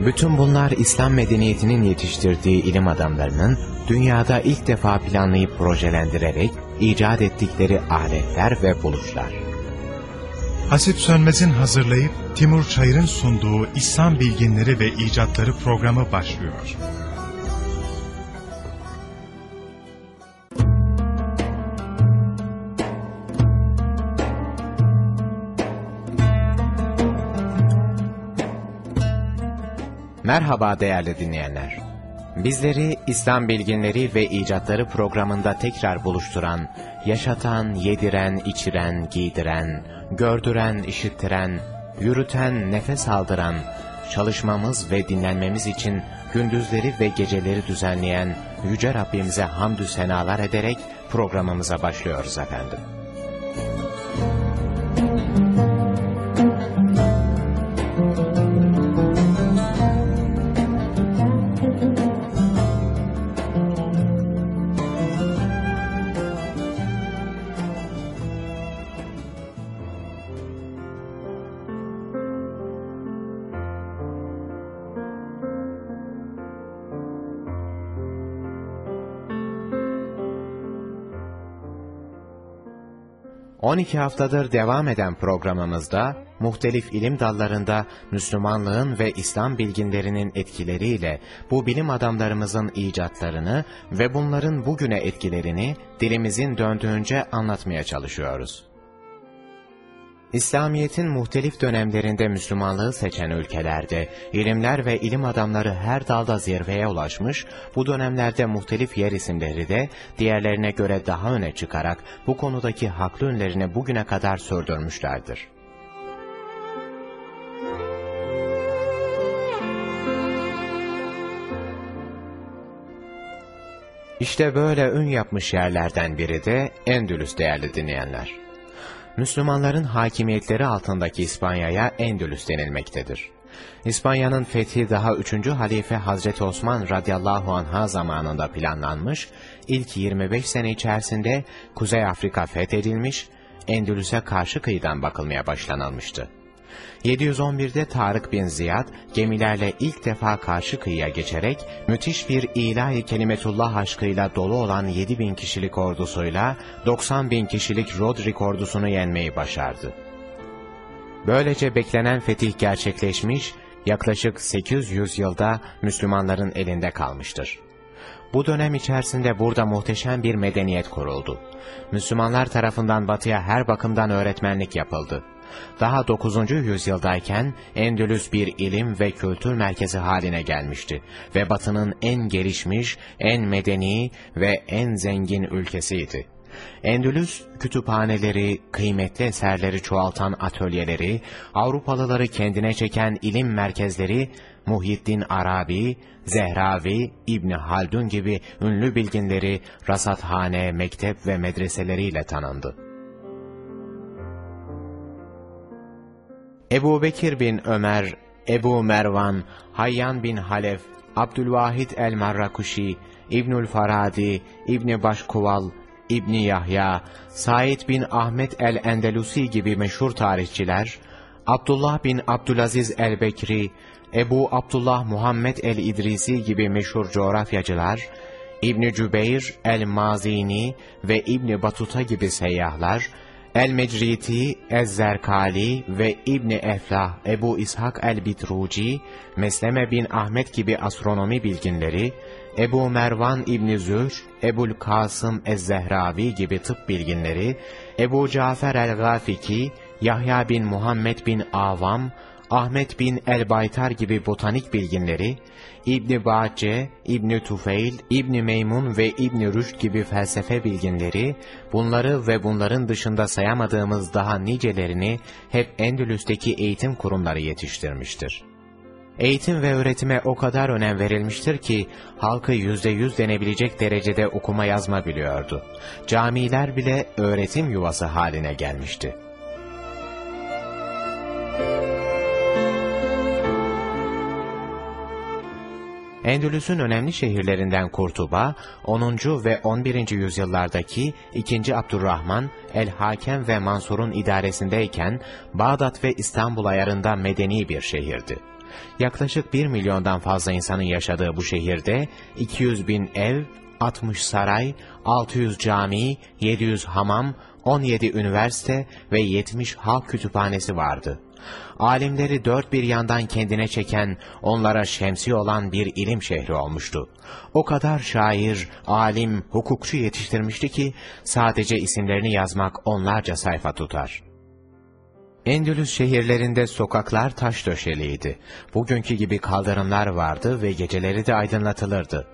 Bütün bunlar İslam medeniyetinin yetiştirdiği ilim adamlarının dünyada ilk defa planlayıp projelendirerek icat ettikleri aletler ve buluşlar. Hasip Sönmez'in hazırlayıp Timur Çayır'ın sunduğu İslam Bilginleri ve İcatları programı başlıyor. Merhaba değerli dinleyenler. Bizleri İslam Bilginleri ve İcatları programında tekrar buluşturan, yaşatan, yediren, içiren, giydiren, gördüren, işittiren, yürüten, nefes aldıran, çalışmamız ve dinlenmemiz için gündüzleri ve geceleri düzenleyen Yüce Rabbimize hamdü senalar ederek programımıza başlıyoruz efendim. 12 haftadır devam eden programımızda, muhtelif ilim dallarında Müslümanlığın ve İslam bilginlerinin etkileriyle bu bilim adamlarımızın icatlarını ve bunların bugüne etkilerini dilimizin döndüğünce anlatmaya çalışıyoruz. İslamiyet'in muhtelif dönemlerinde Müslümanlığı seçen ülkelerde, ilimler ve ilim adamları her dalda zirveye ulaşmış, bu dönemlerde muhtelif yer isimleri de diğerlerine göre daha öne çıkarak bu konudaki haklı ünlerini bugüne kadar sürdürmüşlerdir. İşte böyle ün yapmış yerlerden biri de Endülüs değerli dinleyenler. Müslümanların hakimiyetleri altındaki İspanya'ya Endülüs denilmektedir. İspanya'nın fethi daha 3. halife Hazreti Osman radıyallahu anh'a zamanında planlanmış, ilk 25 sene içerisinde Kuzey Afrika fethedilmiş, Endülüs'e karşı kıyıdan bakılmaya başlanılmıştı. 711'de Tarık bin Ziyad gemilerle ilk defa karşı kıyıya geçerek müthiş bir ilahi kelimetullah aşkıyla dolu olan 7000 kişilik ordusuyla 90 bin kişilik Rodrik ordusunu yenmeyi başardı. Böylece beklenen fetih gerçekleşmiş, yaklaşık 800 yılda Müslümanların elinde kalmıştır. Bu dönem içerisinde burada muhteşem bir medeniyet kuruldu. Müslümanlar tarafından batıya her bakımdan öğretmenlik yapıldı. Daha 9. yüzyıldayken Endülüs bir ilim ve kültür merkezi haline gelmişti ve batının en gelişmiş, en medeni ve en zengin ülkesiydi. Endülüs, kütüphaneleri, kıymetli eserleri çoğaltan atölyeleri, Avrupalıları kendine çeken ilim merkezleri, Muhyiddin Arabi, Zehravi, İbni Haldun gibi ünlü bilginleri, rasathane, mektep ve medreseleriyle tanındı. Ebu Bekir bin Ömer, Ebu Mervan, Hayyan bin Halef, Abdülvahid el-Marrakuşi, İbnül Faradi, İbni Başkuval, İbni Yahya, Said bin Ahmet el-Endelusi gibi meşhur tarihçiler, Abdullah bin Abdülaziz el-Bekri, Ebu Abdullah Muhammed el-İdrisi gibi meşhur coğrafyacılar, İbni Cübeyr el-Mazini ve İbni Batuta gibi seyyahlar, El-Mecriti, Ez-Zerkali ve İbni Eflah, Ebu İshak el-Bitruci, Mesleme bin Ahmet gibi astronomi bilginleri, Ebu Mervan İbni Zür, Ebul Kasım Ez-Zehravi gibi tıp bilginleri, Ebu Cafer el-Gafiki, Yahya bin Muhammed bin Avam, Ahmet bin el-Baytar gibi botanik bilginleri, İbni Bahçe, İbni Tufeil, İbni Meymun ve İbni Rüşd gibi felsefe bilginleri, bunları ve bunların dışında sayamadığımız daha nicelerini hep Endülüs'teki eğitim kurumları yetiştirmiştir. Eğitim ve öğretime o kadar önem verilmiştir ki halkı yüzde yüz denebilecek derecede okuma yazma biliyordu. Camiler bile öğretim yuvası haline gelmişti. Endülüs'ün önemli şehirlerinden Kurtuba, 10. ve 11. yüzyıllardaki 2. Abdurrahman, El-Hakem ve Mansur'un idaresindeyken Bağdat ve İstanbul ayarında medeni bir şehirdi. Yaklaşık 1 milyondan fazla insanın yaşadığı bu şehirde 200 bin ev, 60 saray, 600 cami, 700 hamam, 17 üniversite ve 70 halk kütüphanesi vardı. Alimleri dört bir yandan kendine çeken, onlara şemsi olan bir ilim şehri olmuştu. O kadar şair, alim, hukukçu yetiştirmişti ki, sadece isimlerini yazmak onlarca sayfa tutar. Endülüs şehirlerinde sokaklar taş döşeliydi. Bugünkü gibi kaldırımlar vardı ve geceleri de aydınlatılırdı.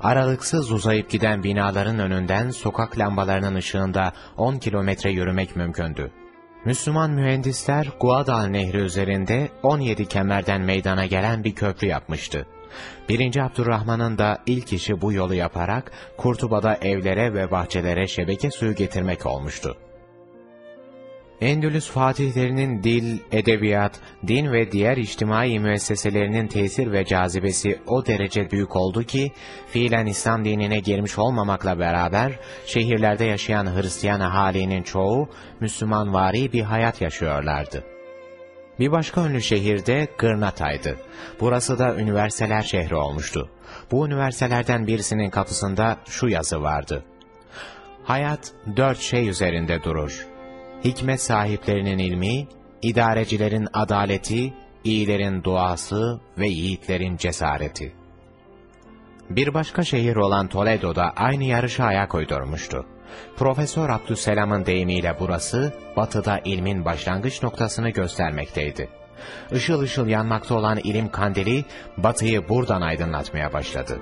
Aralıksız uzayıp giden binaların önünden sokak lambalarının ışığında 10 kilometre yürümek mümkündü. Müslüman mühendisler Guadal Nehri üzerinde 17 kemerden meydana gelen bir köprü yapmıştı. 1. Abdurrahman'ın da ilk işi bu yolu yaparak Kurtuba'da evlere ve bahçelere şebeke suyu getirmek olmuştu. Endülüs fatihlerinin dil, edebiyat, din ve diğer içtimai müesseselerinin tesir ve cazibesi o derece büyük oldu ki, fiilen İslam dinine girmiş olmamakla beraber, şehirlerde yaşayan Hristiyan ahalinin çoğu, Müslümanvari bir hayat yaşıyorlardı. Bir başka ünlü şehirde Gırnatay'dı. Burası da üniversiteler şehri olmuştu. Bu üniversitelerden birisinin kapısında şu yazı vardı. Hayat dört şey üzerinde durur hikmet sahiplerinin ilmi, idarecilerin adaleti, iyilerin duası ve yiğitlerin cesareti. Bir başka şehir olan Toledo'da aynı yarışa ayak uydurmuştu. Profesör Abdüsselam'ın deyimiyle burası, batıda ilmin başlangıç noktasını göstermekteydi. Işıl ışıl yanmakta olan ilim kandili, batıyı buradan aydınlatmaya başladı.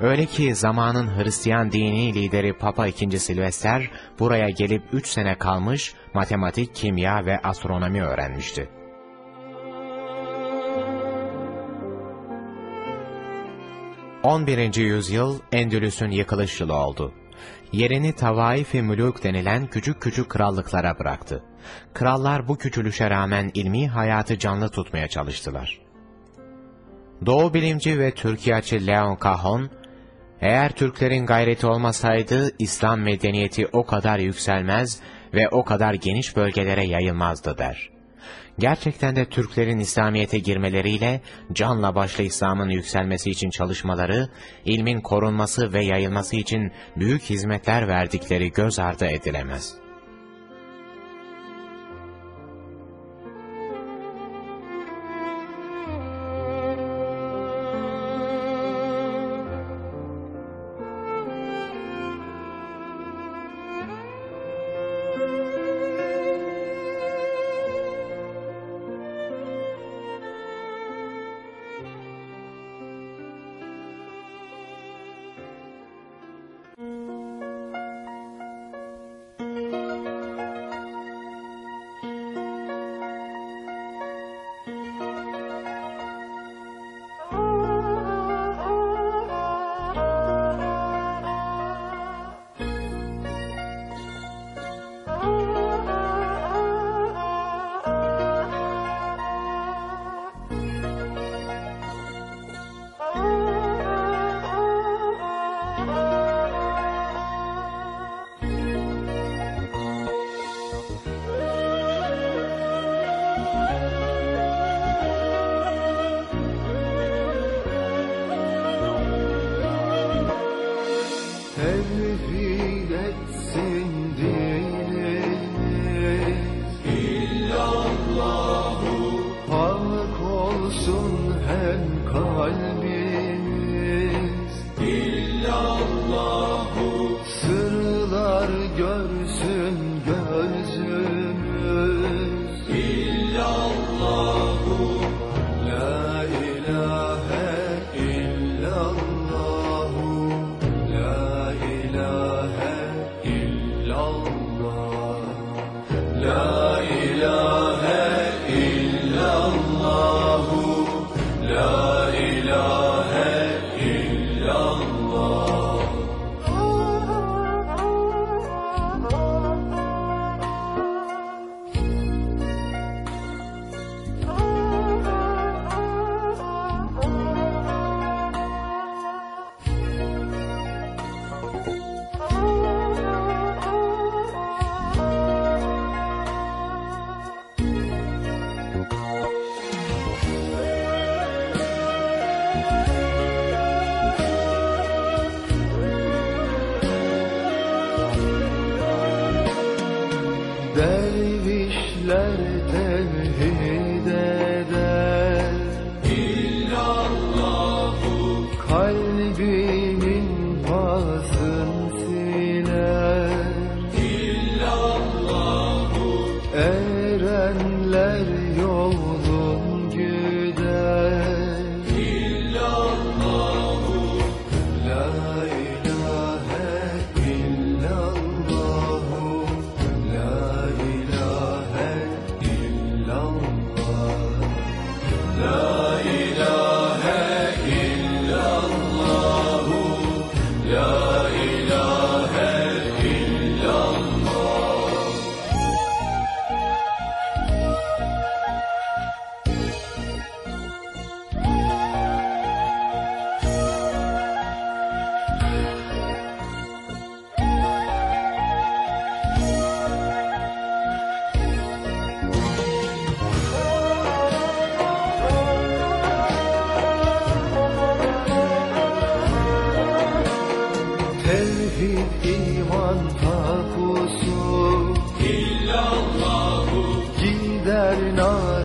Öyle ki zamanın Hristiyan dini lideri Papa II. Silvester buraya gelip üç sene kalmış, matematik, kimya ve astronomi öğrenmişti. On birinci yüzyıl Endülüs'ün yıkılış yılı oldu. Yerini Tavaif-i Mülük denilen küçük küçük krallıklara bıraktı. Krallar bu küçülüşe rağmen ilmi hayatı canlı tutmaya çalıştılar. Doğu bilimci ve Türkiyeçi Leon Cajon, eğer Türklerin gayreti olmasaydı İslam medeniyeti o kadar yükselmez ve o kadar geniş bölgelere yayılmazdı der. Gerçekten de Türklerin İslamiyet'e girmeleriyle canla başla İslam'ın yükselmesi için çalışmaları, ilmin korunması ve yayılması için büyük hizmetler verdikleri göz ardı edilemez.''